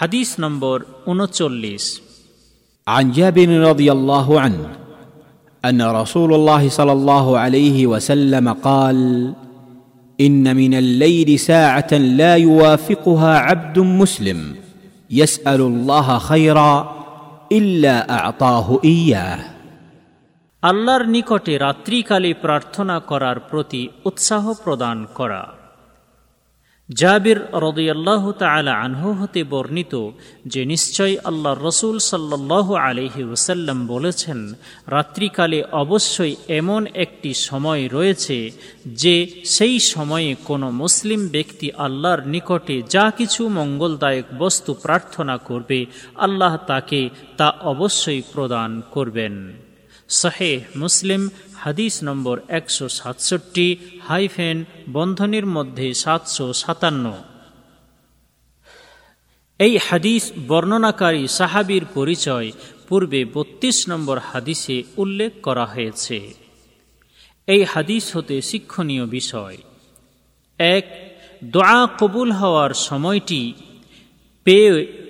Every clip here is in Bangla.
হাদিস নম্বর উনচল্লিশ عن جابر رضي الله عنه ان رسول الله صلى الله عليه وسلم قال ان من الليل ساعه لا يوافقها عبد مسلم يسال الله خيرا الا اعطاه اياه আল্লাহর নিকটে রাত্রিকালে প্রার্থনা করার প্রতি উৎসাহ প্রদান করা জাবির রদিয়াল্লাহ তালা আনহু হতে বর্ণিত যে নিশ্চয় আল্লাহ রসুল সাল্লাহ আলহি ওসাল্লাম বলেছেন, রাত্রিকালে অবশ্যই এমন একটি সময় রয়েছে যে সেই সময়ে কোনো মুসলিম ব্যক্তি আল্লাহর নিকটে যা কিছু মঙ্গলদায়ক বস্তু প্রার্থনা করবে, আল্লাহ তাকে তা অবশ্যই প্রদান করবেন। শাহে মুসলিম, হাদিস নম্বর একশো সাতষট্টি হাইফেন, বন্ধনের মধ্যে সাতশো সাতান্ন। এই হাদিস বর্ণনাকারী সাহাবির পরিচয় পূর্বে বত্রিশ নম্বর হাদিসে উল্লেখ করা হয়েছে। এই হাদিস হতে শিক্ষণীয় বিষয়। এক, দোয়া কবুল হওয়ার সময়টি পেয়ে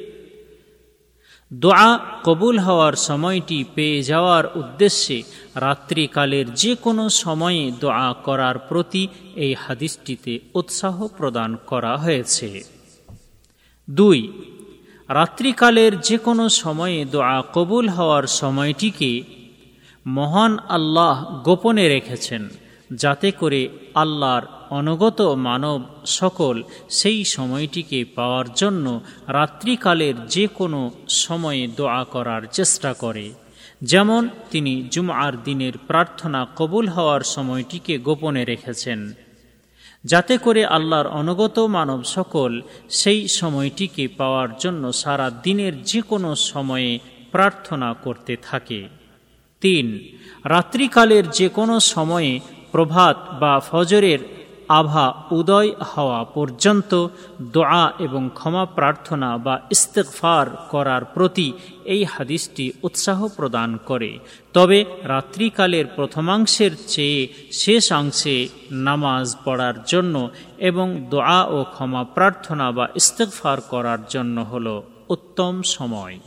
দোয়া কবুল হওয়ার সময়টি পেয়ে যাওয়ার উদ্দেশ্যে রাত্রিকালের যে কোনো সময়ে দোয়া করার প্রতি এই হাদিসটিতে উৎসাহ প্রদান করা হয়েছে। দুই, রাত্রিকালের যে কোনো সময়ে দোয়া কবুল হওয়ার সময়টিকে মহান আল্লাহ গোপনে রেখেছেন। যাতে করে আল্লাহর অনগত মানব সকল সেই সময়টিকে পাওয়ার জন্য রাত্রিকালের যে কোনো সময়ে দোয়া করার চেষ্টা করে। যেমন তিনি জুমআর দিনের প্রার্থনা কবুল হওয়ার সময়টিকে গোপনে রেখেছেন। যাতে করে আল্লাহর অনগত মানব সকল সেই সময়টিকে পাওয়ার জন্য সারা দিনের যে কোনো সময়ে প্রার্থনা করতে থাকে। তিন, রাত্রিকালের যে কোনো সময়ে প্রভাত বা ফজরের আভা উদয় হওয়া পর্যন্ত দোয়া এবং ক্ষমা প্রার্থনা বা ইস্তেকফার করার প্রতি এই হাদিসটি উৎসাহ প্রদান করে। তবে রাত্রিকালের প্রথমাংশের চেয়ে শেষাংশে নামাজ পড়ার জন্য এবং দোয়া ও ক্ষমা প্রার্থনা বা ইস্তেকফার করার জন্য হল উত্তম সময়।